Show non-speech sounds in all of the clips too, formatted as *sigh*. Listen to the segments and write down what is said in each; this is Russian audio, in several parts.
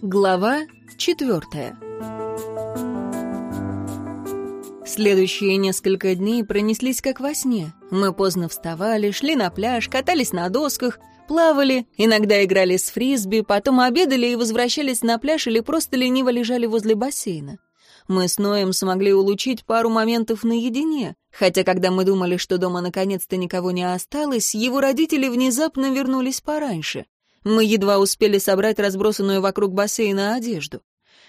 Глава четвертая Следующие несколько дней пронеслись как во сне. Мы поздно вставали, шли на пляж, катались на досках, плавали, иногда играли с фрисби, потом обедали и возвращались на пляж или просто лениво лежали возле бассейна. Мы с Ноем смогли улучшить пару моментов наедине, хотя когда мы думали, что дома наконец-то никого не осталось, его родители внезапно вернулись пораньше. Мы едва успели собрать разбросанную вокруг бассейна одежду.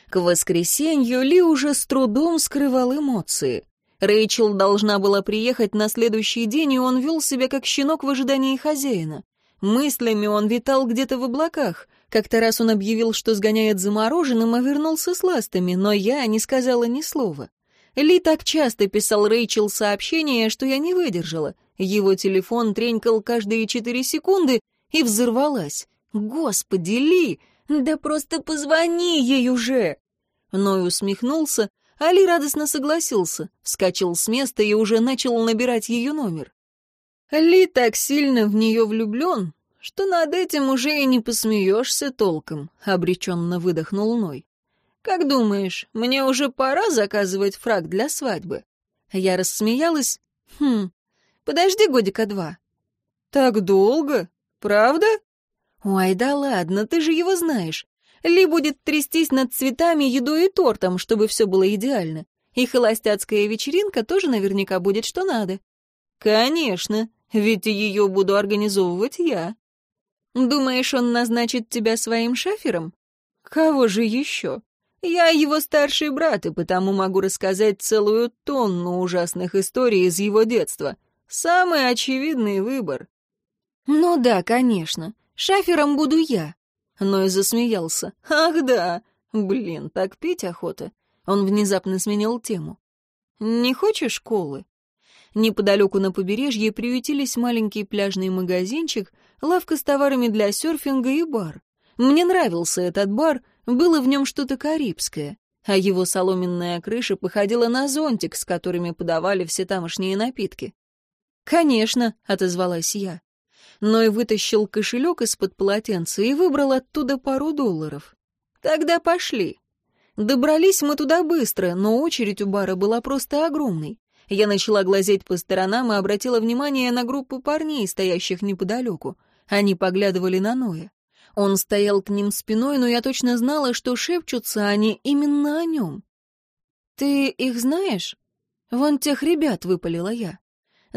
К воскресенью Ли уже с трудом скрывал эмоции. Рэйчел должна была приехать на следующий день, и он вел себя как щенок в ожидании хозяина. Мыслями он витал где-то в облаках. Как-то раз он объявил, что сгоняет за мороженым, а вернулся с ластами, но я не сказала ни слова. Ли так часто писал Рэйчел сообщения, что я не выдержала. Его телефон тренькал каждые четыре секунды и взорвалась. «Господи, Ли, да просто позвони ей уже!» Ной усмехнулся, а Ли радостно согласился, вскочил с места и уже начал набирать ее номер. Ли так сильно в нее влюблен, что над этим уже и не посмеешься толком, — обреченно выдохнул Ной. «Как думаешь, мне уже пора заказывать фраг для свадьбы?» Я рассмеялась. «Хм, подожди годика два». «Так долго? Правда?» «Ой, да ладно, ты же его знаешь. Ли будет трястись над цветами, едой и тортом, чтобы все было идеально. И холостяцкая вечеринка тоже наверняка будет что надо». «Конечно, ведь ее буду организовывать я». «Думаешь, он назначит тебя своим шафером?» «Кого же еще?» «Я его старший брат, и потому могу рассказать целую тонну ужасных историй из его детства. Самый очевидный выбор». «Ну да, конечно. Шафером буду я». Но и засмеялся. «Ах да! Блин, так пить охота». Он внезапно сменил тему. «Не хочешь школы?» Неподалеку на побережье приютились маленький пляжный магазинчик, лавка с товарами для серфинга и бар. Мне нравился этот бар, было в нем что-то карибское, а его соломенная крыша походила на зонтик, с которыми подавали все тамошние напитки. «Конечно», — отозвалась я но и вытащил кошелек из-под полотенца и выбрал оттуда пару долларов. «Тогда пошли». Добрались мы туда быстро, но очередь у бара была просто огромной. Я начала глазеть по сторонам и обратила внимание на группу парней, стоящих неподалеку. Они поглядывали на Ноя. Он стоял к ним спиной, но я точно знала, что шепчутся они именно о нем. «Ты их знаешь?» «Вон тех ребят», — выпалила я.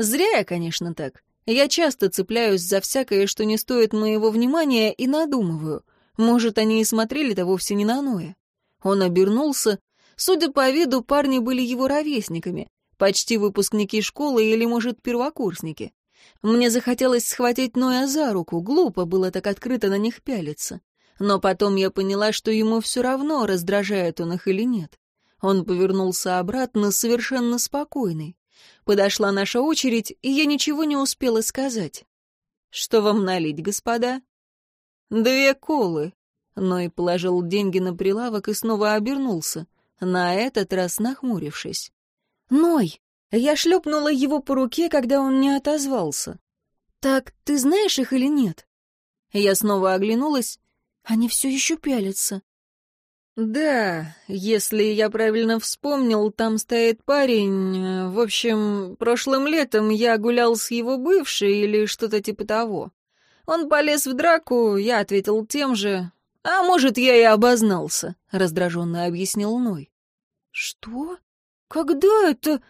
Зря я, конечно, так. Я часто цепляюсь за всякое, что не стоит моего внимания, и надумываю. Может, они и смотрели-то вовсе не на Ноя. Он обернулся. Судя по виду, парни были его ровесниками. Почти выпускники школы или, может, первокурсники. Мне захотелось схватить Ноя за руку, глупо было так открыто на них пялиться. Но потом я поняла, что ему все равно, раздражает он их или нет. Он повернулся обратно, совершенно спокойный. Подошла наша очередь, и я ничего не успела сказать. «Что вам налить, господа?» «Две колы». Ной положил деньги на прилавок и снова обернулся, на этот раз нахмурившись. «Ной!» Я шлепнула его по руке, когда он не отозвался. «Так ты знаешь их или нет?» Я снова оглянулась. Они все еще пялятся. «Да, если я правильно вспомнил, там стоит парень. В общем, прошлым летом я гулял с его бывшей или что-то типа того. Он полез в драку, я ответил тем же. А может, я и обознался», — раздраженно объяснил Ной. «Что? Когда это...»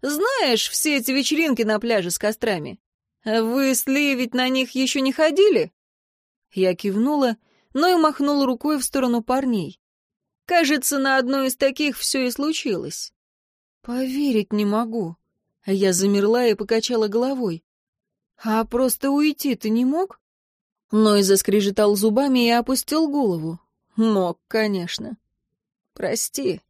«Знаешь, все эти вечеринки на пляже с кострами. Вы с Ли ведь на них еще не ходили?» Я кивнула, — но и махнул рукой в сторону парней. Кажется, на одной из таких все и случилось. Поверить не могу. Я замерла и покачала головой. А просто уйти ты не мог? Ной заскрежетал зубами и опустил голову. Мог, конечно. Прости.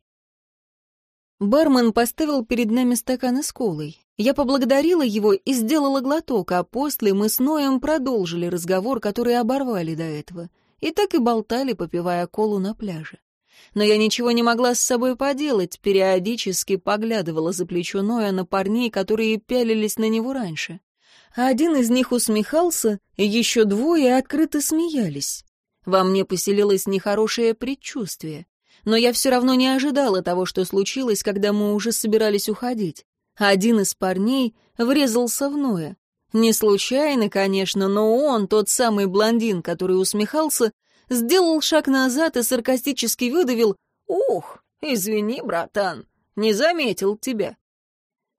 Бармен поставил перед нами стаканы с колой. Я поблагодарила его и сделала глоток, а после мы с Ноем продолжили разговор, который оборвали до этого — и так и болтали, попивая колу на пляже. Но я ничего не могла с собой поделать, периодически поглядывала за плечо Ноя на парней, которые пялились на него раньше. Один из них усмехался, и еще двое открыто смеялись. Во мне поселилось нехорошее предчувствие. Но я все равно не ожидала того, что случилось, когда мы уже собирались уходить. Один из парней врезался в Ноя. Не случайно, конечно, но он, тот самый блондин, который усмехался, сделал шаг назад и саркастически выдавил «Ух, извини, братан, не заметил тебя».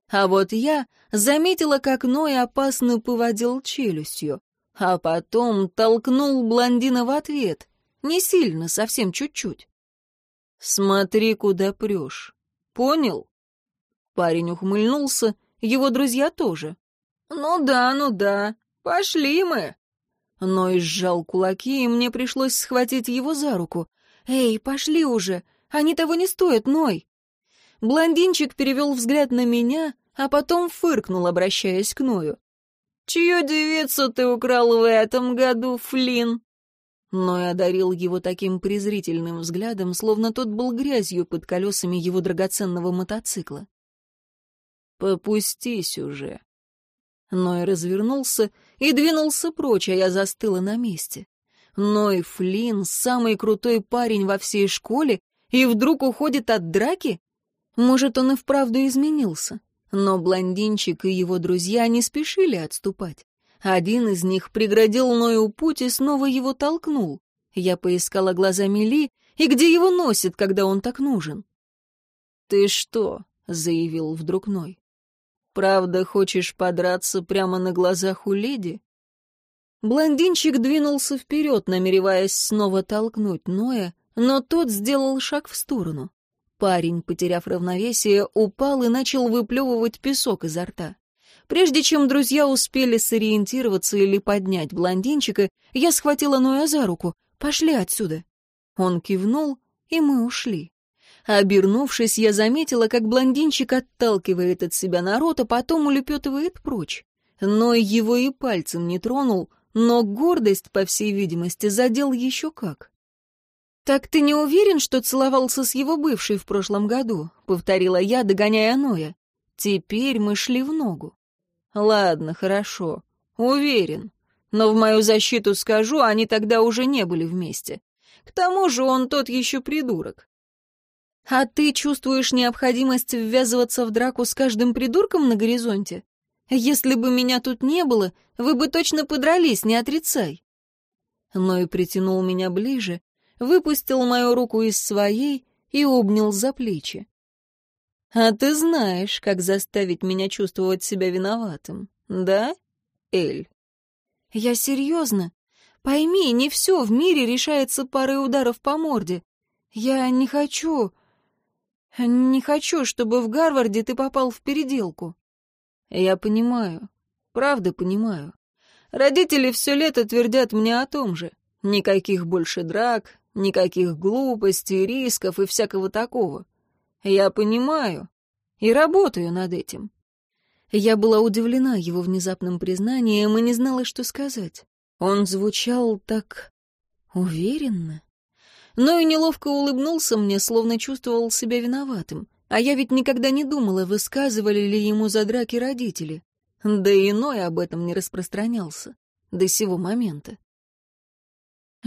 А вот я заметила, как Ной опасно поводил челюстью, а потом толкнул блондина в ответ. Не сильно, совсем чуть-чуть. «Смотри, куда прешь. Понял?» Парень ухмыльнулся, его друзья тоже. «Ну да, ну да, пошли мы!» Ной сжал кулаки, и мне пришлось схватить его за руку. «Эй, пошли уже! Они того не стоят, Ной!» Блондинчик перевел взгляд на меня, а потом фыркнул, обращаясь к Ною. «Чью девицу ты украл в этом году, Флин?» Ной одарил его таким презрительным взглядом, словно тот был грязью под колесами его драгоценного мотоцикла. «Попустись уже!» Ной развернулся и двинулся прочь, а я застыла на месте. Ной Флинн, самый крутой парень во всей школе, и вдруг уходит от драки? Может, он и вправду изменился. Но блондинчик и его друзья не спешили отступать. Один из них преградил Ною путь и снова его толкнул. Я поискала глазами Ли, и где его носит, когда он так нужен? «Ты что?» — заявил вдруг Ной. Правда, хочешь подраться прямо на глазах у леди?» Блондинчик двинулся вперед, намереваясь снова толкнуть Ноя, но тот сделал шаг в сторону. Парень, потеряв равновесие, упал и начал выплевывать песок изо рта. Прежде чем друзья успели сориентироваться или поднять блондинчика, я схватила Ноя за руку. «Пошли отсюда». Он кивнул, и мы ушли. Обернувшись, я заметила, как блондинчик отталкивает от себя народ, а потом улепетывает прочь. Но его и пальцем не тронул, но гордость, по всей видимости, задел еще как. «Так ты не уверен, что целовался с его бывшей в прошлом году?» — повторила я, догоняя Ноя. «Теперь мы шли в ногу». «Ладно, хорошо. Уверен. Но в мою защиту скажу, они тогда уже не были вместе. К тому же он тот еще придурок. А ты чувствуешь необходимость ввязываться в драку с каждым придурком на горизонте? Если бы меня тут не было, вы бы точно подрались, не отрицай. Ной притянул меня ближе, выпустил мою руку из своей и обнял за плечи. А ты знаешь, как заставить меня чувствовать себя виноватым, да, Эль? Я серьезно. Пойми, не все в мире решается парой ударов по морде. Я не хочу... «Не хочу, чтобы в Гарварде ты попал в переделку». «Я понимаю. Правда понимаю. Родители все лето твердят мне о том же. Никаких больше драк, никаких глупостей, рисков и всякого такого. Я понимаю и работаю над этим». Я была удивлена его внезапным признанием и не знала, что сказать. Он звучал так уверенно но и неловко улыбнулся мне, словно чувствовал себя виноватым. А я ведь никогда не думала, высказывали ли ему за драки родители. Да и иной об этом не распространялся. До сего момента.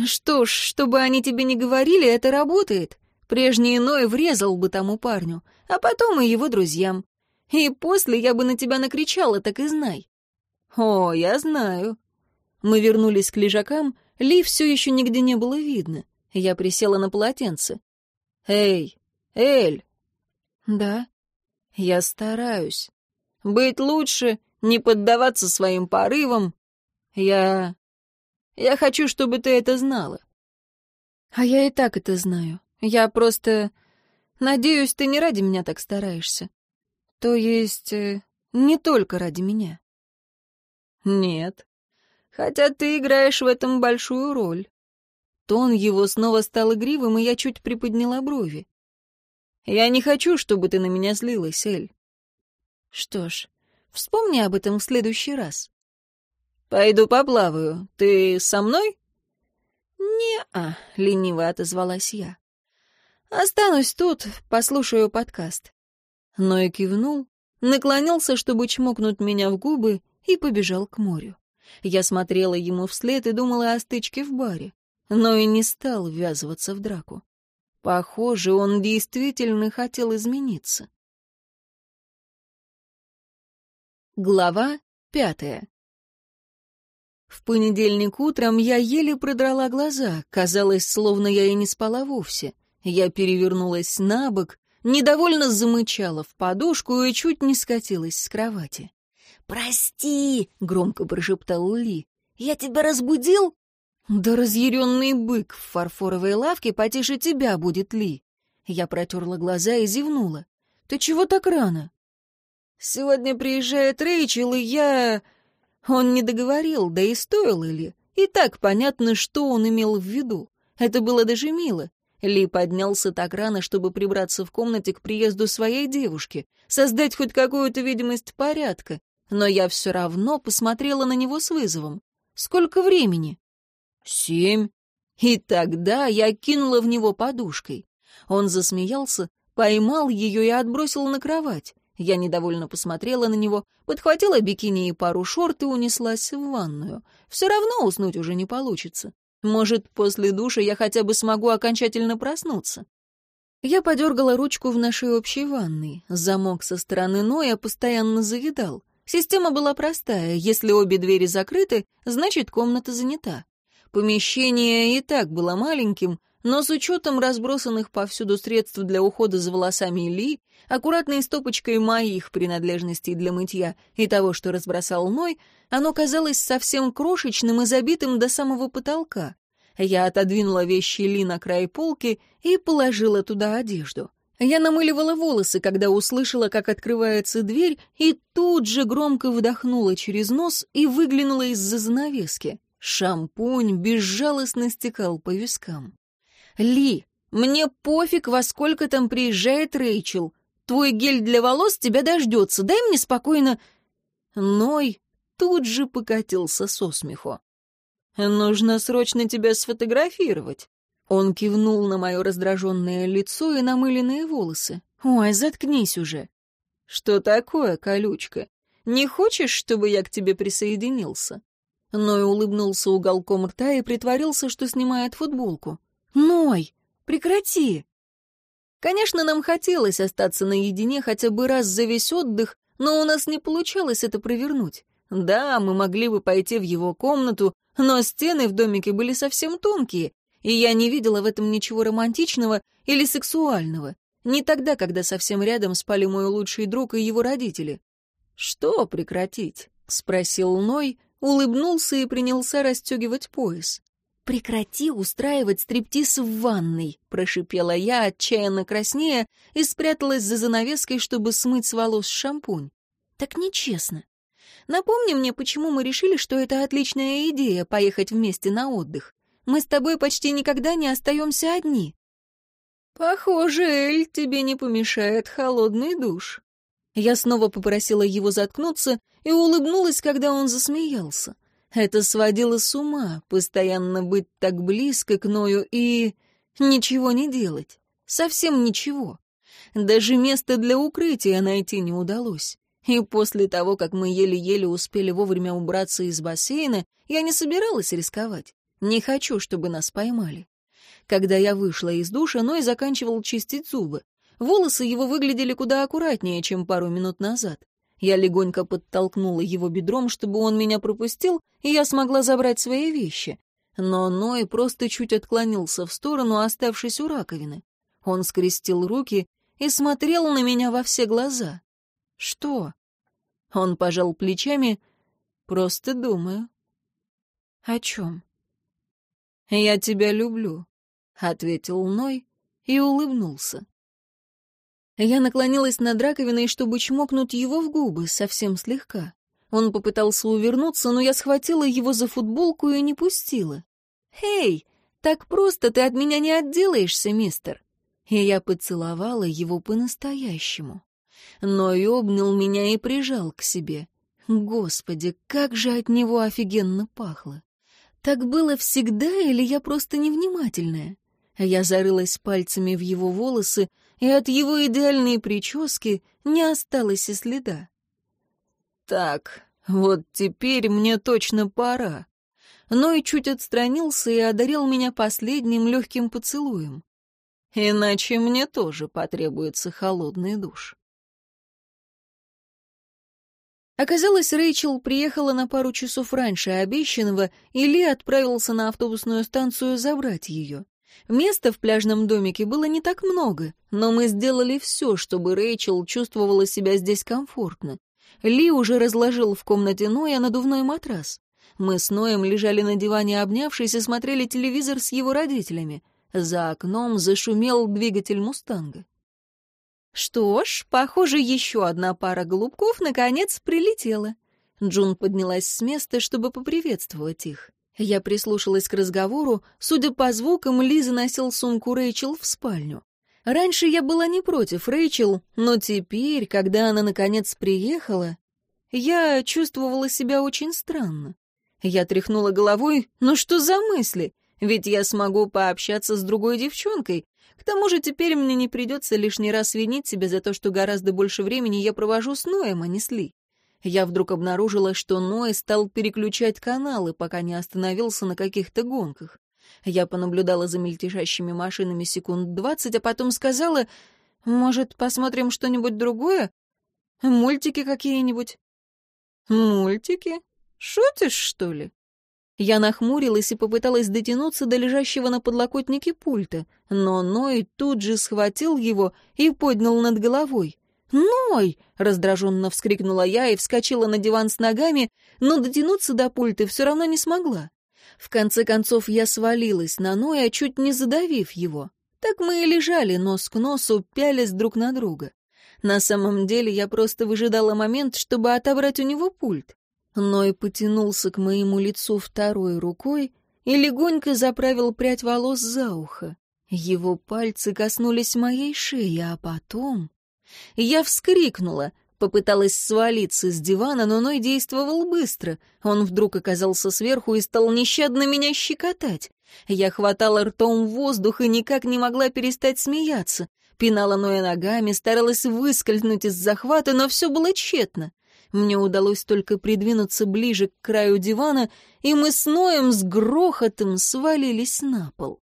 Что ж, чтобы они тебе не говорили, это работает. Прежний иной врезал бы тому парню, а потом и его друзьям. И после я бы на тебя накричала, так и знай. О, я знаю. Мы вернулись к лежакам, Ли все еще нигде не было видно. Я присела на полотенце. «Эй, Эль!» «Да?» «Я стараюсь. Быть лучше, не поддаваться своим порывам. Я... Я хочу, чтобы ты это знала». «А я и так это знаю. Я просто... Надеюсь, ты не ради меня так стараешься. То есть, э, не только ради меня». «Нет. Хотя ты играешь в этом большую роль. Тон его снова стал игривым, и я чуть приподняла брови. «Я не хочу, чтобы ты на меня злилась, Эль». «Что ж, вспомни об этом в следующий раз». «Пойду поплаваю. Ты со мной?» «Не-а», — лениво отозвалась я. «Останусь тут, послушаю подкаст». Но и кивнул, наклонился, чтобы чмокнуть меня в губы, и побежал к морю. Я смотрела ему вслед и думала о стычке в баре, но и не стал ввязываться в драку. Похоже, он действительно хотел измениться. Глава пятая В понедельник утром я еле продрала глаза, казалось, словно я и не спала вовсе. Я перевернулась на бок, недовольно замычала в подушку и чуть не скатилась с кровати. «Прости!» — громко прошептал Ли. «Я тебя разбудил?» «Да разъяренный бык в фарфоровой лавке потише тебя будет, Ли!» Я протерла глаза и зевнула. «Ты чего так рано?» «Сегодня приезжает Рэйчел, и я...» Он не договорил, да и стоило ли. И так понятно, что он имел в виду. Это было даже мило. Ли поднялся так рано, чтобы прибраться в комнате к приезду своей девушки, создать хоть какую-то видимость порядка, но я все равно посмотрела на него с вызовом. «Сколько времени?» «Семь». И тогда я кинула в него подушкой. Он засмеялся, поймал ее и отбросил на кровать. Я недовольно посмотрела на него, подхватила бикини и пару шорт и унеслась в ванную. Все равно уснуть уже не получится. Может, после душа я хотя бы смогу окончательно проснуться. Я подергала ручку в нашей общей ванной. Замок со стороны Ноя постоянно заедал. Система была простая. Если обе двери закрыты, значит, комната занята. Помещение и так было маленьким, но с учетом разбросанных повсюду средств для ухода за волосами Ли, аккуратной стопочкой моих принадлежностей для мытья и того, что разбросал Ной, оно казалось совсем крошечным и забитым до самого потолка. Я отодвинула вещи Ли на край полки и положила туда одежду. Я намыливала волосы, когда услышала, как открывается дверь, и тут же громко вдохнула через нос и выглянула из-за занавески. Шампунь безжалостно стекал по вискам. «Ли, мне пофиг, во сколько там приезжает Рэйчел. Твой гель для волос тебя дождется, дай мне спокойно...» Ной тут же покатился со смеху. «Нужно срочно тебя сфотографировать. Он кивнул на мое раздраженное лицо и намыленные волосы. «Ой, заткнись уже!» «Что такое, колючка? Не хочешь, чтобы я к тебе присоединился?» Ной улыбнулся уголком рта и притворился, что снимает футболку. «Ной, прекрати!» Конечно, нам хотелось остаться наедине хотя бы раз за весь отдых, но у нас не получалось это провернуть. Да, мы могли бы пойти в его комнату, но стены в домике были совсем тонкие, и я не видела в этом ничего романтичного или сексуального. Не тогда, когда совсем рядом спали мой лучший друг и его родители. «Что прекратить?» — спросил Ной, улыбнулся и принялся расстегивать пояс. «Прекрати устраивать стриптиз в ванной», — прошипела я, отчаянно краснея, и спряталась за занавеской, чтобы смыть с волос шампунь. «Так нечестно. Напомни мне, почему мы решили, что это отличная идея — поехать вместе на отдых. Мы с тобой почти никогда не остаемся одни». «Похоже, Эль, тебе не помешает холодный душ». Я снова попросила его заткнуться и улыбнулась, когда он засмеялся. Это сводило с ума, постоянно быть так близко к Ною и... ничего не делать. Совсем ничего. Даже место для укрытия найти не удалось. И после того, как мы еле-еле успели вовремя убраться из бассейна, я не собиралась рисковать. Не хочу, чтобы нас поймали. Когда я вышла из душа, Ной заканчивал чистить зубы. Волосы его выглядели куда аккуратнее, чем пару минут назад. Я легонько подтолкнула его бедром, чтобы он меня пропустил, и я смогла забрать свои вещи. Но Ной просто чуть отклонился в сторону, оставшись у раковины. Он скрестил руки и смотрел на меня во все глаза. «Что?» Он пожал плечами. «Просто думаю». «О чем?» «Я тебя люблю», — ответил Ной и улыбнулся. Я наклонилась над раковиной, чтобы чмокнуть его в губы, совсем слегка. Он попытался увернуться, но я схватила его за футболку и не пустила. «Эй, так просто ты от меня не отделаешься, мистер!» И я поцеловала его по-настоящему. Ной обнял меня и прижал к себе. Господи, как же от него офигенно пахло! Так было всегда или я просто невнимательная? Я зарылась пальцами в его волосы, и от его идеальной прически не осталось и следа. «Так, Вот теперь мне точно пора. Но и чуть отстранился и одарил меня последним легким поцелуем. Иначе мне тоже потребуется холодный душ. Оказалось, Рэйчел приехала на пару часов раньше обещанного, и Ли отправился на автобусную станцию забрать ее. Места в пляжном домике было не так много, но мы сделали все, чтобы Рэйчел чувствовала себя здесь комфортно. Ли уже разложил в комнате Ноя надувной матрас. Мы с Ноем лежали на диване, обнявшись, и смотрели телевизор с его родителями. За окном зашумел двигатель «Мустанга». Что ж, похоже, еще одна пара голубков наконец прилетела. Джун поднялась с места, чтобы поприветствовать их. Я прислушалась к разговору. Судя по звукам, Ли заносил сумку Рэйчел в спальню. Раньше я была не против Рэйчел, но теперь, когда она наконец приехала, я чувствовала себя очень странно. Я тряхнула головой, ну что за мысли? Ведь я смогу пообщаться с другой девчонкой, к тому же теперь мне не придется лишний раз винить себя за то, что гораздо больше времени я провожу с Ноем, а не с Ли. Я вдруг обнаружила, что Ной стал переключать каналы, пока не остановился на каких-то гонках. Я понаблюдала за мельтешащими машинами секунд двадцать, а потом сказала, «Может, посмотрим что-нибудь другое? Мультики какие-нибудь?» «Мультики? Шутишь, что ли?» Я нахмурилась и попыталась дотянуться до лежащего на подлокотнике пульта, но Ной тут же схватил его и поднял над головой. «Ной!» — раздраженно вскрикнула я и вскочила на диван с ногами, но дотянуться до пульта все равно не смогла. В конце концов я свалилась на Ноя, чуть не задавив его. Так мы и лежали нос к носу, пялясь друг на друга. На самом деле я просто выжидала момент, чтобы отобрать у него пульт. Ной потянулся к моему лицу второй рукой и легонько заправил прядь волос за ухо. Его пальцы коснулись моей шеи, а потом... Я вскрикнула, попыталась свалиться с дивана, но Ной действовал быстро. Он вдруг оказался сверху и стал нещадно меня щекотать. Я хватала ртом воздух и никак не могла перестать смеяться. Пинала Ноя ногами, старалась выскользнуть из захвата, но все было тщетно. Мне удалось только придвинуться ближе к краю дивана, и мы с Ноем с грохотом свалились на пол.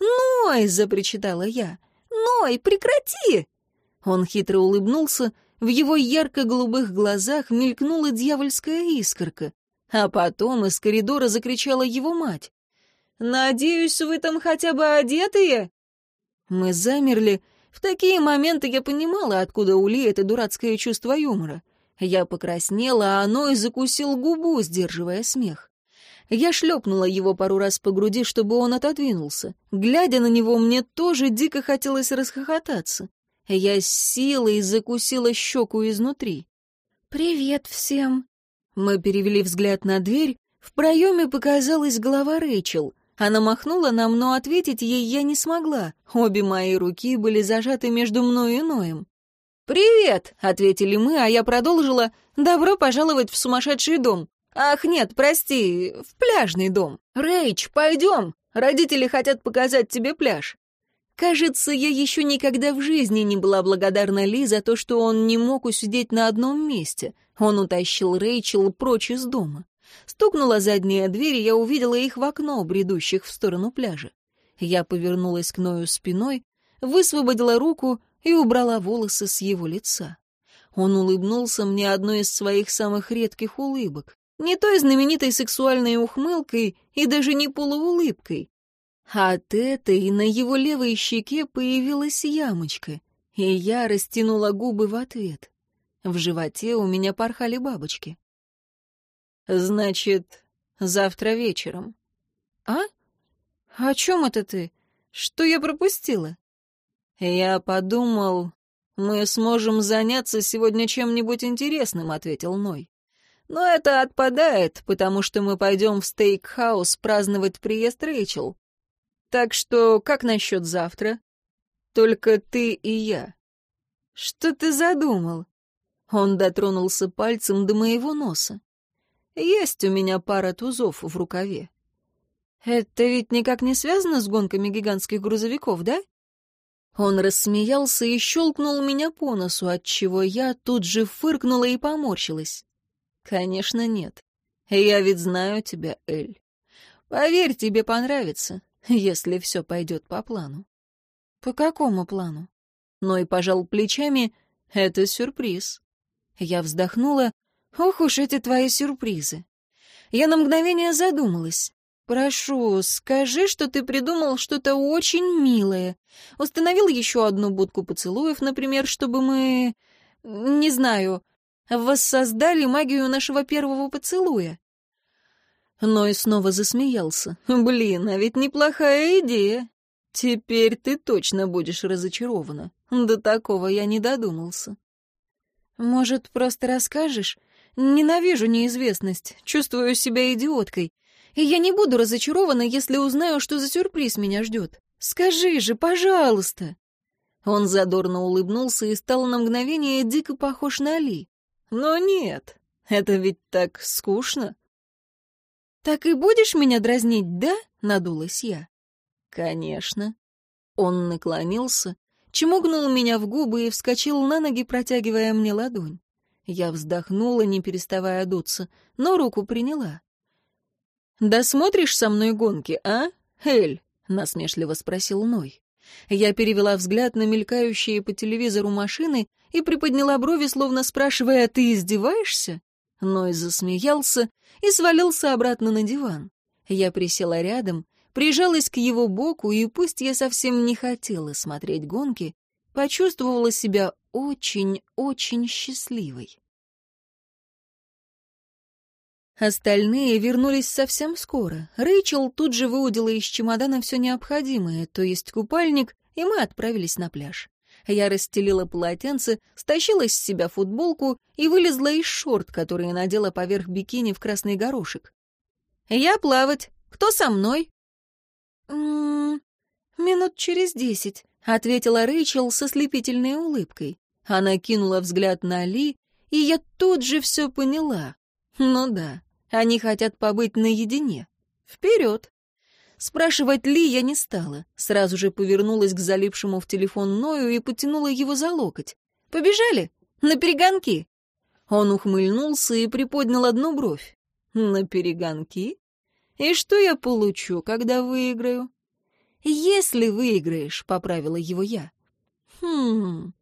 «Ной!» — запричитала я. «Ной, прекрати!» Он хитро улыбнулся, в его ярко-голубых глазах мелькнула дьявольская искорка, а потом из коридора закричала его мать. «Надеюсь, вы там хотя бы одетые?» Мы замерли. В такие моменты я понимала, откуда у Ли это дурацкое чувство юмора. Я покраснела, а оно и закусил губу, сдерживая смех. Я шлепнула его пару раз по груди, чтобы он отодвинулся. Глядя на него, мне тоже дико хотелось расхохотаться. Я с силой закусила щеку изнутри. «Привет всем!» Мы перевели взгляд на дверь. В проеме показалась голова Рэйчел. Она махнула нам, но ответить ей я не смогла. Обе мои руки были зажаты между мной и Ноем. «Привет!» — ответили мы, а я продолжила. «Добро пожаловать в сумасшедший дом. Ах, нет, прости, в пляжный дом. Рэйч, пойдем. Родители хотят показать тебе пляж». Кажется, я еще никогда в жизни не была благодарна Ли за то, что он не мог усидеть на одном месте. Он утащил Рэйчел прочь из дома. Стукнула задняя дверь, и я увидела их в окно, бредущих в сторону пляжа. Я повернулась к Ною спиной, высвободила руку и убрала волосы с его лица. Он улыбнулся мне одной из своих самых редких улыбок. Не той знаменитой сексуальной ухмылкой и даже не полуулыбкой. А от этой на его левой щеке появилась ямочка, и я растянула губы в ответ. В животе у меня порхали бабочки. «Значит, завтра вечером». «А? О чем это ты? Что я пропустила?» «Я подумал, мы сможем заняться сегодня чем-нибудь интересным», — ответил Ной. «Но это отпадает, потому что мы пойдем в стейкхаус праздновать приезд Рэйчел. Так что как насчет завтра? Только ты и я». «Что ты задумал?» Он дотронулся пальцем до моего носа. «Есть у меня пара тузов в рукаве». «Это ведь никак не связано с гонками гигантских грузовиков, да?» Он рассмеялся и щелкнул меня по носу, отчего я тут же фыркнула и поморщилась. Конечно, нет. Я ведь знаю тебя, Эль. Поверь, тебе понравится, *laughs* если все пойдет по плану. По какому плану? Но и пожал плечами. Это сюрприз. Я вздохнула. Ох уж эти твои сюрпризы. Я на мгновение задумалась. «Прошу, скажи, что ты придумал что-то очень милое. Установил еще одну будку поцелуев, например, чтобы мы... не знаю, воссоздали магию нашего первого поцелуя». Но и снова засмеялся. «Блин, а ведь неплохая идея. Теперь ты точно будешь разочарована. До такого я не додумался». «Может, просто расскажешь? Ненавижу неизвестность, чувствую себя идиоткой. И я не буду разочарована, если узнаю, что за сюрприз меня ждет. Скажи же, пожалуйста!» Он задорно улыбнулся и стал на мгновение дико похож на Ли. «Но нет, это ведь так скучно». «Так и будешь меня дразнить, да?» — надулась я. «Конечно». Он наклонился, чмогнул меня в губы и вскочил на ноги, протягивая мне ладонь. Я вздохнула, не переставая дуться, но руку приняла. «Досмотришь со мной гонки, а, Эль?» — насмешливо спросил Ной. Я перевела взгляд на мелькающие по телевизору машины и приподняла брови, словно спрашивая, «Ты издеваешься?» Ной засмеялся и свалился обратно на диван. Я присела рядом, прижалась к его боку, и пусть я совсем не хотела смотреть гонки, почувствовала себя очень-очень счастливой. Остальные вернулись совсем скоро. Рэйчел тут же выудила из чемодана все необходимое, то есть купальник, и мы отправились на пляж. Я расстелила полотенце, стащила с себя футболку и вылезла из шорт, которые надела поверх бикини в красный горошек. «Я плавать. Кто со мной?» «М -м, «Минут через десять», — ответила Рэйчел со слепительной улыбкой. Она кинула взгляд на Ли, и я тут же все поняла. Ну да, они хотят побыть наедине. Вперед! Спрашивать Ли я не стала. Сразу же повернулась к залипшему в телефон Ною и потянула его за локоть. «Побежали? На перегонки!» Он ухмыльнулся и приподнял одну бровь. «На перегонки? И что я получу, когда выиграю?» «Если выиграешь», — поправила его я. «Хм...»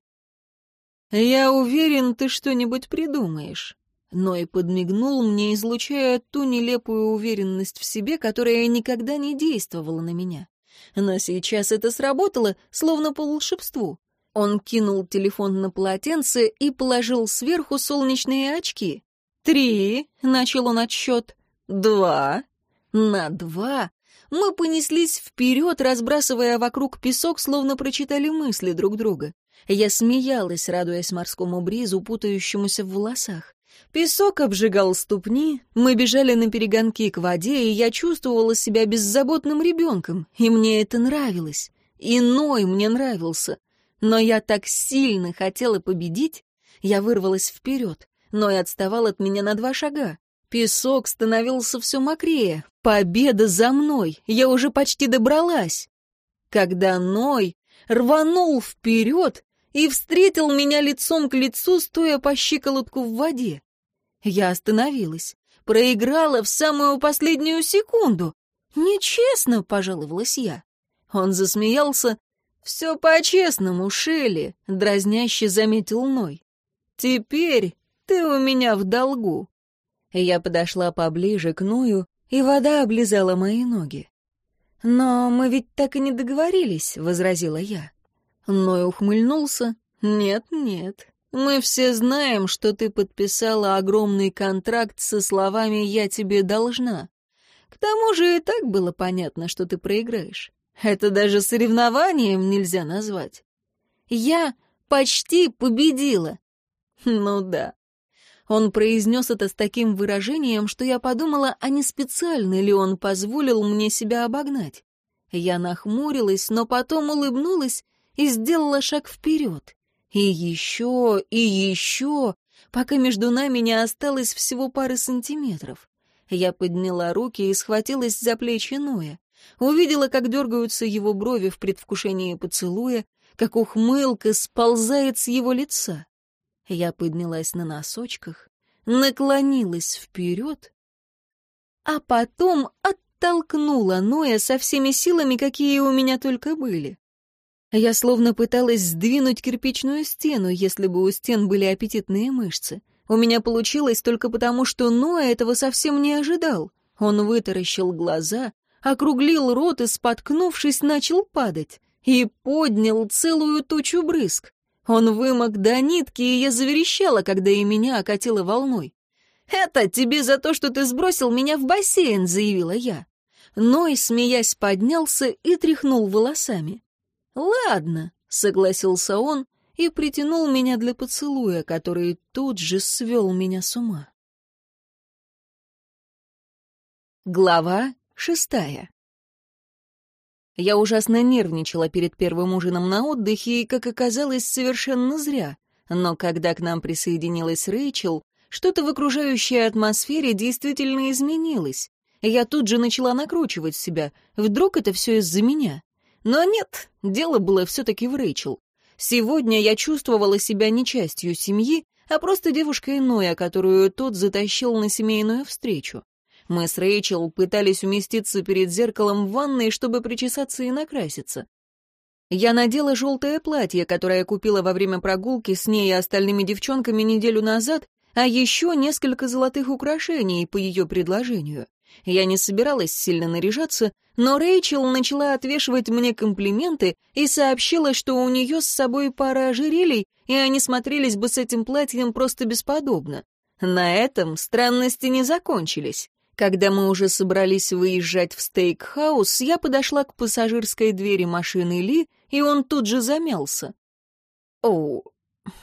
«Я уверен, ты что-нибудь придумаешь». Но и подмигнул мне, излучая ту нелепую уверенность в себе, которая никогда не действовала на меня. Но сейчас это сработало, словно по волшебству. Он кинул телефон на полотенце и положил сверху солнечные очки. «Три», — начал он отсчет, — «два». На два мы понеслись вперед, разбрасывая вокруг песок, словно прочитали мысли друг друга. Я смеялась, радуясь морскому бризу, путающемуся в волосах. Песок обжигал ступни, мы бежали на перегонки к воде, и я чувствовала себя беззаботным ребенком, и мне это нравилось. Иной мне нравился. Но я так сильно хотела победить, я вырвалась вперед, но и отставал от меня на два шага. Песок становился все мокрее. Победа за мной, я уже почти добралась. Когда Ной рванул вперед и встретил меня лицом к лицу, стоя по щиколотку в воде. Я остановилась, проиграла в самую последнюю секунду. «Нечестно», — пожаловалась я. Он засмеялся. «Все по-честному, Шелли», — дразняще заметил Ной. «Теперь ты у меня в долгу». Я подошла поближе к Ною, и вода облизала мои ноги. «Но мы ведь так и не договорились», — возразила я. Ной ухмыльнулся. «Нет, нет. Мы все знаем, что ты подписала огромный контракт со словами «я тебе должна». К тому же и так было понятно, что ты проиграешь. Это даже соревнованием нельзя назвать. Я почти победила. Ну да. Он произнес это с таким выражением, что я подумала, а не специально ли он позволил мне себя обогнать. Я нахмурилась, но потом улыбнулась и сделала шаг вперед. И еще, и еще, пока между нами не осталось всего пары сантиметров. Я подняла руки и схватилась за плечи Ноя. Увидела, как дергаются его брови в предвкушении поцелуя, как ухмылка сползает с его лица. Я поднялась на носочках, наклонилась вперед, а потом оттолкнула Ноя со всеми силами, какие у меня только были. Я словно пыталась сдвинуть кирпичную стену, если бы у стен были аппетитные мышцы. У меня получилось только потому, что Ноя этого совсем не ожидал. Он вытаращил глаза, округлил рот и, споткнувшись, начал падать. И поднял целую тучу брызг. Он вымок до нитки, и я заверещала, когда и меня окатило волной. «Это тебе за то, что ты сбросил меня в бассейн», — заявила я. Ной, смеясь, поднялся и тряхнул волосами. «Ладно», — согласился он и притянул меня для поцелуя, который тут же свел меня с ума. Глава шестая Я ужасно нервничала перед первым ужином на отдыхе и, как оказалось, совершенно зря. Но когда к нам присоединилась Рэйчел, что-то в окружающей атмосфере действительно изменилось. Я тут же начала накручивать себя. Вдруг это все из-за меня? Но нет, дело было все-таки в Рэйчел. Сегодня я чувствовала себя не частью семьи, а просто девушкой Ноя, которую тот затащил на семейную встречу. Мы с Рэйчел пытались уместиться перед зеркалом в ванной, чтобы причесаться и накраситься. Я надела желтое платье, которое купила во время прогулки с ней и остальными девчонками неделю назад, а еще несколько золотых украшений по ее предложению. Я не собиралась сильно наряжаться, но Рэйчел начала отвешивать мне комплименты и сообщила, что у нее с собой пара ожерелий, и они смотрелись бы с этим платьем просто бесподобно. На этом странности не закончились. Когда мы уже собрались выезжать в стейкхаус, я подошла к пассажирской двери машины Ли, и он тут же замялся. «О,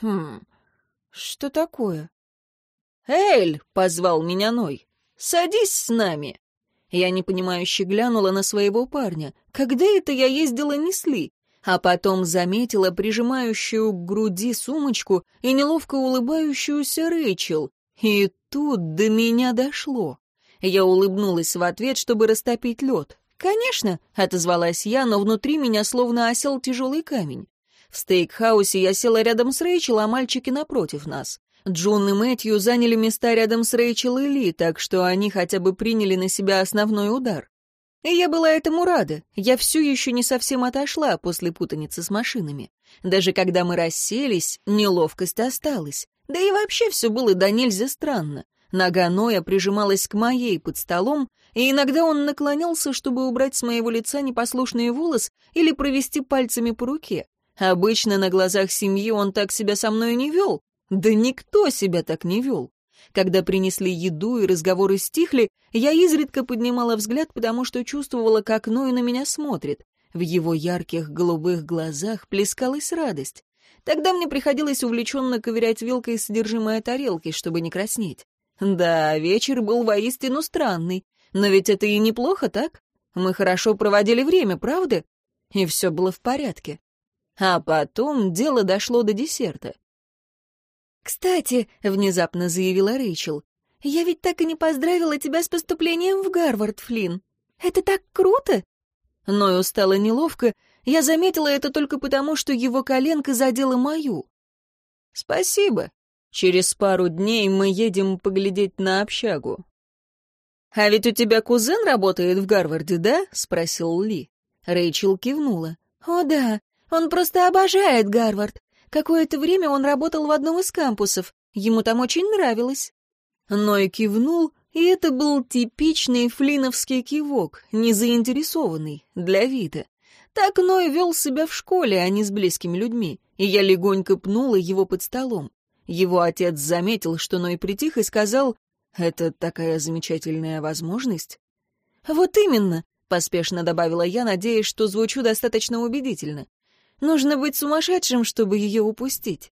хм, что такое?» «Эль!» — позвал меня Ной. Садись с нами!» Я непонимающе глянула на своего парня. Когда это я ездила несли? А потом заметила прижимающую к груди сумочку и неловко улыбающуюся Рэйчел. И тут до меня дошло. Я улыбнулась в ответ, чтобы растопить лед. «Конечно», — отозвалась я, но внутри меня словно осел тяжелый камень. В стейкхаусе я села рядом с Рэйчел, а мальчики напротив нас. Джун и Мэтью заняли места рядом с Рэйчел и Ли, так что они хотя бы приняли на себя основной удар. И я была этому рада. Я все еще не совсем отошла после путаницы с машинами. Даже когда мы расселись, неловкость осталась. Да и вообще все было до нельзя странно. Нога Ноя прижималась к моей под столом, и иногда он наклонялся, чтобы убрать с моего лица непослушный волос или провести пальцами по руке. Обычно на глазах семьи он так себя со мной не вел, да никто себя так не вел. Когда принесли еду и разговоры стихли, я изредка поднимала взгляд, потому что чувствовала, как Ной на меня смотрит. В его ярких голубых глазах плескалась радость. Тогда мне приходилось увлеченно ковырять вилкой содержимое тарелки, чтобы не краснеть. Да, вечер был воистину странный. Но ведь это и неплохо, так? Мы хорошо проводили время, правда? И все было в порядке. А потом дело дошло до десерта. «Кстати», — внезапно заявила Рэйчел, «я ведь так и не поздравила тебя с поступлением в Гарвард, Флинн. Это так круто!» Ною стало неловко, я заметила это только потому, что его коленка задела мою. «Спасибо. Через пару дней мы едем поглядеть на общагу». «А ведь у тебя кузен работает в Гарварде, да?» — спросил Ли. Рэйчел кивнула. «О да, он просто обожает Гарвард. Какое-то время он работал в одном из кампусов. Ему там очень нравилось. Ной кивнул, и это был типичный флиновский кивок, незаинтересованный, для вида. Так Ной вел себя в школе, а не с близкими людьми, и я легонько пнула его под столом. Его отец заметил, что Ной притих и сказал, «Это такая замечательная возможность». «Вот именно», — поспешно добавила я, надеясь, что звучу достаточно убедительно. Нужно быть сумасшедшим, чтобы ее упустить.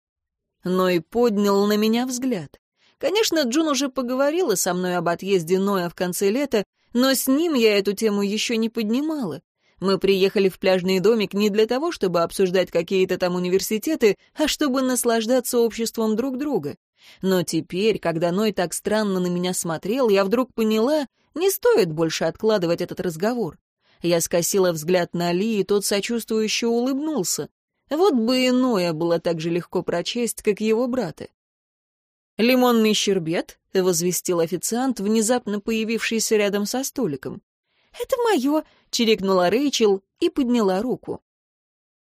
Но и поднял на меня взгляд. Конечно, Джун уже поговорила со мной об отъезде Ноя в конце лета, но с ним я эту тему еще не поднимала. Мы приехали в пляжный домик не для того, чтобы обсуждать какие-то там университеты, а чтобы наслаждаться обществом друг друга. Но теперь, когда Ной так странно на меня смотрел, я вдруг поняла, не стоит больше откладывать этот разговор. Я скосила взгляд на Ли, и тот сочувствующе улыбнулся. Вот бы иное было так же легко прочесть, как его брата. «Лимонный щербет», — возвестил официант, внезапно появившийся рядом со столиком. «Это мое», — чирикнула Рэйчел и подняла руку.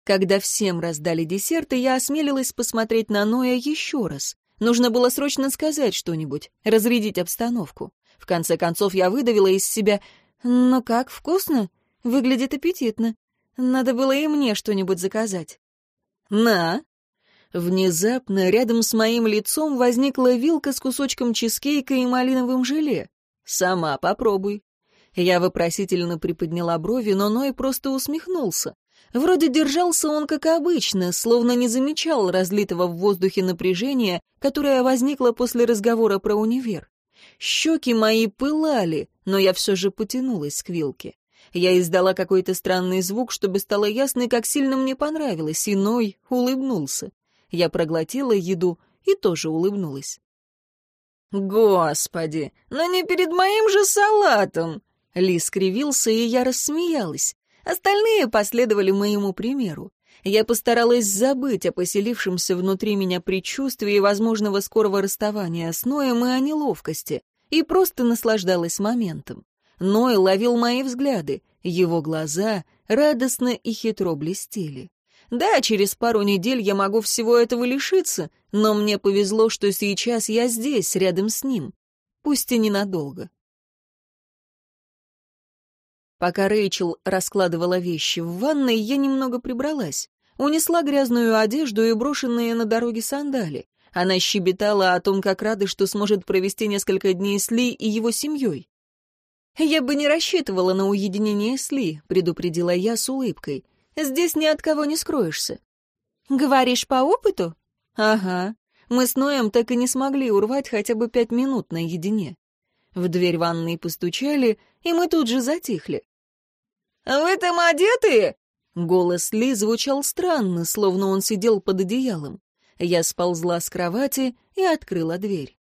Когда всем раздали десерты, я осмелилась посмотреть на Ноя еще раз. Нужно было срочно сказать что-нибудь, разрядить обстановку. В конце концов, я выдавила из себя «Ну как, вкусно? Выглядит аппетитно. Надо было и мне что-нибудь заказать». «На!» Внезапно рядом с моим лицом возникла вилка с кусочком чизкейка и малиновым желе. «Сама попробуй». Я вопросительно приподняла брови, но Ной просто усмехнулся. Вроде держался он как обычно, словно не замечал разлитого в воздухе напряжения, которое возникло после разговора про универ. Щеки мои пылали, но я все же потянулась к вилке. Я издала какой-то странный звук, чтобы стало ясно, как сильно мне понравилось, и улыбнулся. Я проглотила еду и тоже улыбнулась. «Господи, но не перед моим же салатом!» Ли скривился, и я рассмеялась. Остальные последовали моему примеру. Я постаралась забыть о поселившемся внутри меня предчувствии возможного скорого расставания с Ноем и о неловкости, и просто наслаждалась моментом. Ной ловил мои взгляды, его глаза радостно и хитро блестели. Да, через пару недель я могу всего этого лишиться, но мне повезло, что сейчас я здесь, рядом с ним. Пусть и ненадолго. Пока Рэйчел раскладывала вещи в ванной, я немного прибралась. Унесла грязную одежду и брошенные на дороге сандали. Она щебетала о том, как рада, что сможет провести несколько дней с Ли и его семьей. «Я бы не рассчитывала на уединение с Ли», — предупредила я с улыбкой. «Здесь ни от кого не скроешься». «Говоришь по опыту?» «Ага. Мы с Ноем так и не смогли урвать хотя бы пять минут наедине». В дверь ванной постучали, и мы тут же затихли. «Вы там одеты?» Голос Ли звучал странно, словно он сидел под одеялом. Я сползла с кровати и открыла дверь.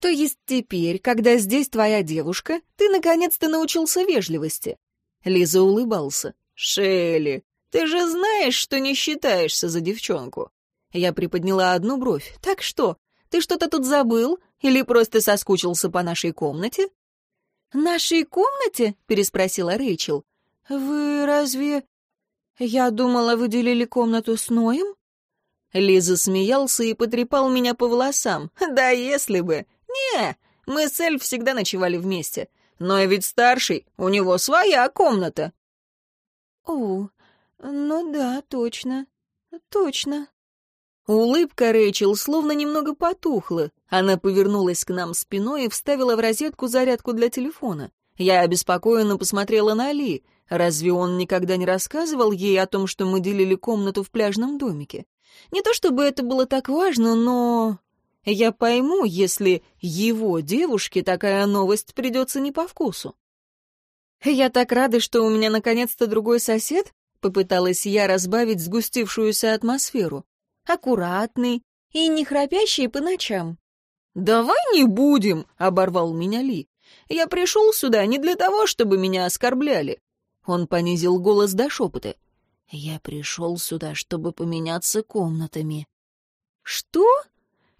«То есть теперь, когда здесь твоя девушка, ты наконец-то научился вежливости?» Лиза улыбался. «Шелли, ты же знаешь, что не считаешься за девчонку». Я приподняла одну бровь. «Так что, ты что-то тут забыл? Или просто соскучился по нашей комнате?» «Нашей комнате?» — переспросила Рэйчел. «Вы разве...» «Я думала, вы делили комнату с Ноем?» Лиза смеялся и потрепал меня по волосам. «Да если бы! Не, мы с Эль всегда ночевали вместе. Но ведь старший, у него своя комната». «О, ну да, точно, точно». Улыбка Рэйчел словно немного потухла. Она повернулась к нам спиной и вставила в розетку зарядку для телефона. Я обеспокоенно посмотрела на Ли. Разве он никогда не рассказывал ей о том, что мы делили комнату в пляжном домике? Не то чтобы это было так важно, но... Я пойму, если его девушке такая новость придется не по вкусу. «Я так рада, что у меня наконец-то другой сосед», — попыталась я разбавить сгустившуюся атмосферу аккуратный и не храпящий по ночам. «Давай не будем», — оборвал меня Ли. «Я пришел сюда не для того, чтобы меня оскорбляли». Он понизил голос до шепота. «Я пришел сюда, чтобы поменяться комнатами». «Что?»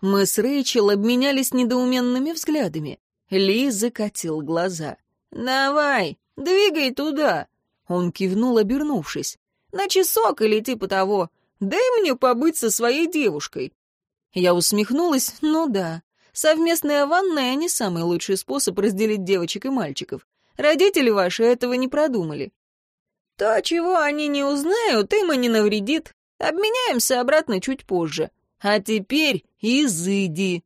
Мы с Рэйчел обменялись недоуменными взглядами. Ли закатил глаза. «Давай, двигай туда!» Он кивнул, обернувшись. «На часок или типа того. Дай мне побыть со своей девушкой». Я усмехнулась, ну да. Совместная ванная не самый лучший способ разделить девочек и мальчиков. Родители ваши этого не продумали. То, чего они не узнают, им и не навредит. Обменяемся обратно чуть позже. А теперь изыди.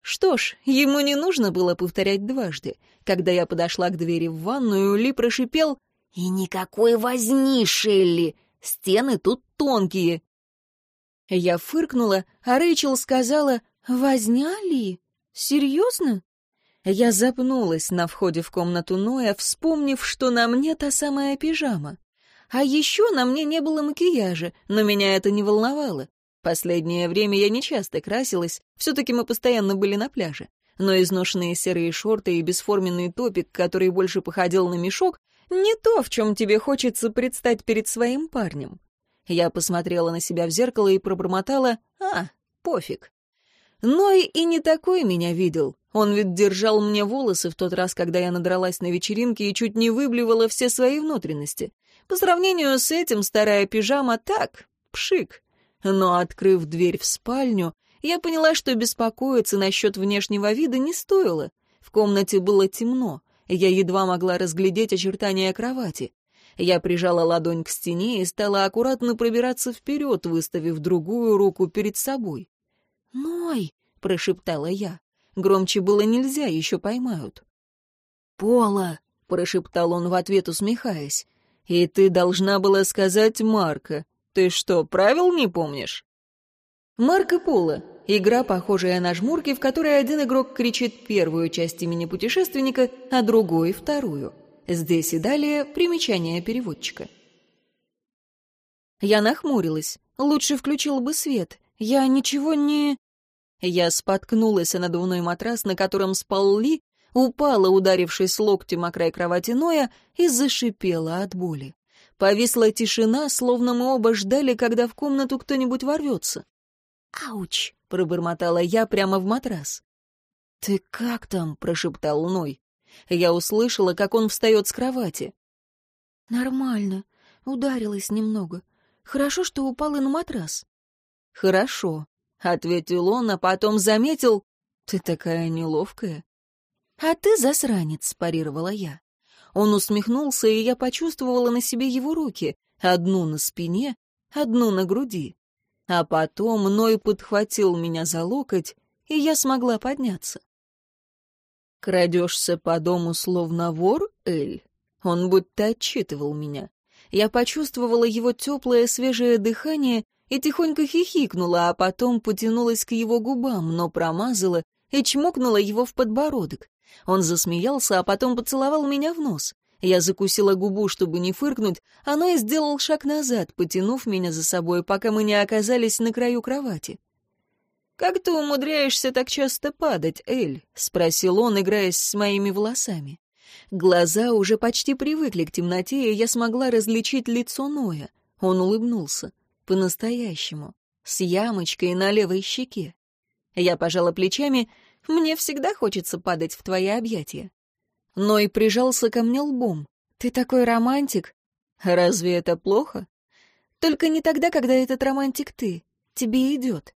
Что ж, ему не нужно было повторять дважды. Когда я подошла к двери в ванную, Ли прошипел «И никакой возни, Шелли! Стены тут тонкие». Я фыркнула, а Рэйчел сказала, «Возня ли? Серьезно?» Я запнулась на входе в комнату Ноя, вспомнив, что на мне та самая пижама. А еще на мне не было макияжа, но меня это не волновало. Последнее время я не часто красилась, все-таки мы постоянно были на пляже. Но изношенные серые шорты и бесформенный топик, который больше походил на мешок, не то, в чем тебе хочется предстать перед своим парнем. Я посмотрела на себя в зеркало и пробормотала «А, пофиг». Ной и не такой меня видел. Он ведь держал мне волосы в тот раз, когда я надралась на вечеринке и чуть не выблевала все свои внутренности. По сравнению с этим старая пижама так, пшик. Но, открыв дверь в спальню, я поняла, что беспокоиться насчет внешнего вида не стоило. В комнате было темно. Я едва могла разглядеть очертания кровати. Я прижала ладонь к стене и стала аккуратно пробираться вперед, выставив другую руку перед собой. «Ной!» — прошептала я. Громче было нельзя, еще поймают. «Пола!» — прошептал он в ответ, усмехаясь. «И ты должна была сказать Марка. Ты что, правил не помнишь?» Марко Поло — игра, похожая на жмурки, в которой один игрок кричит первую часть имени путешественника, а другой — вторую. Здесь и далее примечание переводчика. Я нахмурилась. Лучше включил бы свет. Я ничего не... Я споткнулась о надувной матрас, на котором спал Ли, упала, ударившись локтем о край кровати Ноя, и зашипела от боли. Повисла тишина, словно мы оба ждали, когда в комнату кто-нибудь ворвется. «Ауч!» — пробормотала я прямо в матрас. «Ты как там?» — прошептал Ной. Я услышала, как он встает с кровати. «Нормально. Ударилась немного. Хорошо, что упала на матрас». «Хорошо», — ответил он, а потом заметил. «Ты такая неловкая». «А ты засранец», — парировала я. Он усмехнулся, и я почувствовала на себе его руки, одну на спине, одну на груди. А потом Ной подхватил меня за локоть, и я смогла подняться. «Крадешься по дому словно вор, Эль?» Он будто отчитывал меня. Я почувствовала его теплое свежее дыхание и тихонько хихикнула, а потом потянулась к его губам, но промазала и чмокнула его в подбородок. Он засмеялся, а потом поцеловал меня в нос. Я закусила губу, чтобы не фыркнуть, а и сделал шаг назад, потянув меня за собой, пока мы не оказались на краю кровати. «Как ты умудряешься так часто падать, Эль?» — спросил он, играясь с моими волосами. Глаза уже почти привыкли к темноте, и я смогла различить лицо Ноя. Он улыбнулся. По-настоящему. С ямочкой на левой щеке. Я пожала плечами. «Мне всегда хочется падать в твои объятия». Ной прижался ко мне лбом. «Ты такой романтик». «Разве это плохо?» «Только не тогда, когда этот романтик ты. Тебе идет».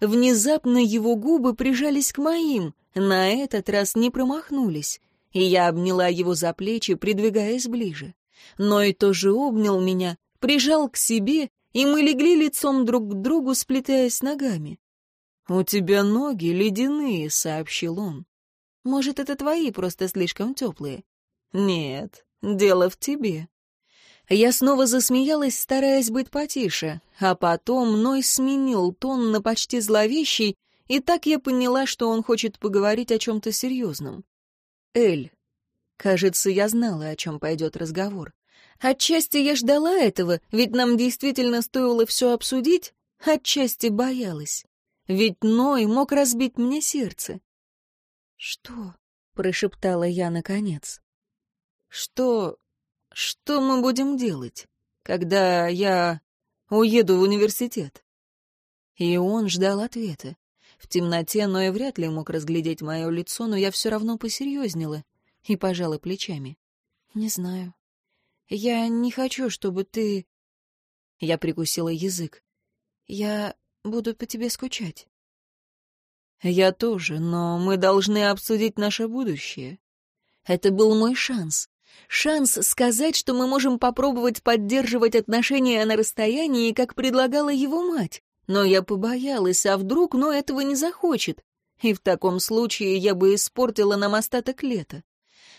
Внезапно его губы прижались к моим, на этот раз не промахнулись, и я обняла его за плечи, придвигаясь ближе. Но и тоже обнял меня, прижал к себе, и мы легли лицом друг к другу, сплетаясь ногами. «У тебя ноги ледяные», — сообщил он. «Может, это твои, просто слишком теплые?» «Нет, дело в тебе». Я снова засмеялась, стараясь быть потише, а потом Ной сменил тон на почти зловещий, и так я поняла, что он хочет поговорить о чем-то серьезном. «Эль, кажется, я знала, о чем пойдет разговор. Отчасти я ждала этого, ведь нам действительно стоило все обсудить, отчасти боялась. Ведь Ной мог разбить мне сердце». «Что?» — прошептала я наконец. «Что что мы будем делать, когда я уеду в университет? И он ждал ответа. В темноте Ной вряд ли мог разглядеть мое лицо, но я все равно посерьезнела и пожала плечами. «Не знаю. Я не хочу, чтобы ты...» Я прикусила язык. «Я буду по тебе скучать». «Я тоже, но мы должны обсудить наше будущее. Это был мой шанс. Шанс сказать, что мы можем попробовать поддерживать отношения на расстоянии, как предлагала его мать. Но я побоялась, а вдруг но этого не захочет. И в таком случае я бы испортила нам остаток лета.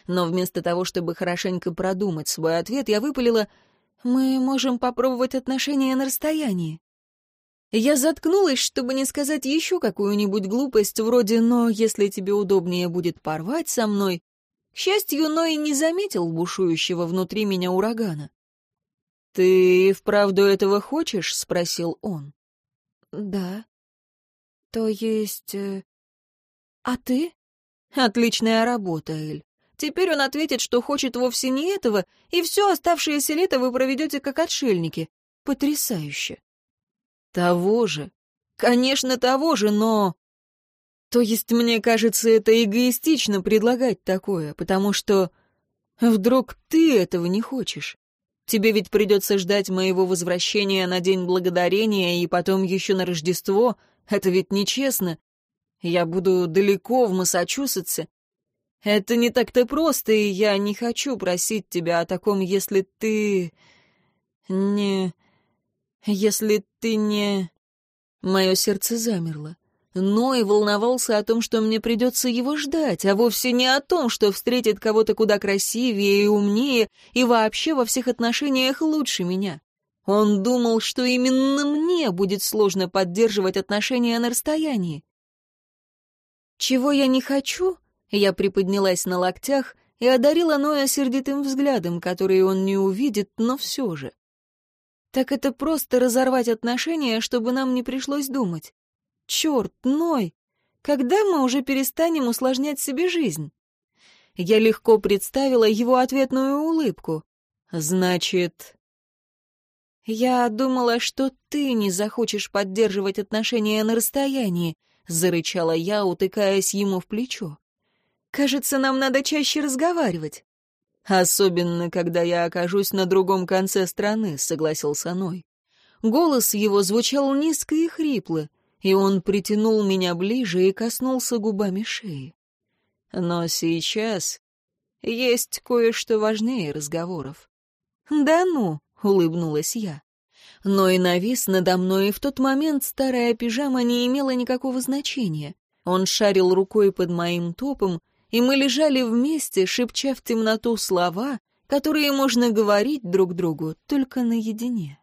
Но вместо того, чтобы хорошенько продумать свой ответ, я выпалила «Мы можем попробовать отношения на расстоянии». Я заткнулась, чтобы не сказать еще какую-нибудь глупость вроде «но если тебе удобнее будет порвать со мной», к счастью, Ной не заметил бушующего внутри меня урагана. «Ты вправду этого хочешь?» — спросил он. «Да». «То есть... Э... А ты?» «Отличная работа, Эль. Теперь он ответит, что хочет вовсе не этого, и все оставшееся лето вы проведете как отшельники. Потрясающе!» «Того же. Конечно, того же, но...» То есть, мне кажется, это эгоистично предлагать такое, потому что вдруг ты этого не хочешь. Тебе ведь придется ждать моего возвращения на День Благодарения и потом еще на Рождество. Это ведь нечестно. Я буду далеко, в Массачусетсе. Это не так-то просто, и я не хочу просить тебя о таком, если ты... не... если ты не... Мое сердце замерло. Ной волновался о том, что мне придется его ждать, а вовсе не о том, что встретит кого-то куда красивее и умнее и вообще во всех отношениях лучше меня. Он думал, что именно мне будет сложно поддерживать отношения на расстоянии. «Чего я не хочу?» Я приподнялась на локтях и одарила Ноя сердитым взглядом, который он не увидит, но все же. «Так это просто разорвать отношения, чтобы нам не пришлось думать. Черт, Ной! Когда мы уже перестанем усложнять себе жизнь? Я легко представила его ответную улыбку. Значит... Я думала, что ты не захочешь поддерживать отношения на расстоянии, зарычала я, утыкаясь ему в плечо. Кажется, нам надо чаще разговаривать. Особенно, когда я окажусь на другом конце страны, согласился Ной. Голос его звучал низко и хрипло, и он притянул меня ближе и коснулся губами шеи. Но сейчас есть кое-что важнее разговоров. «Да ну», — улыбнулась я. Но и навис надо мной, и в тот момент старая пижама не имела никакого значения. Он шарил рукой под моим топом, и мы лежали вместе, шепча в темноту слова, которые можно говорить друг другу только наедине.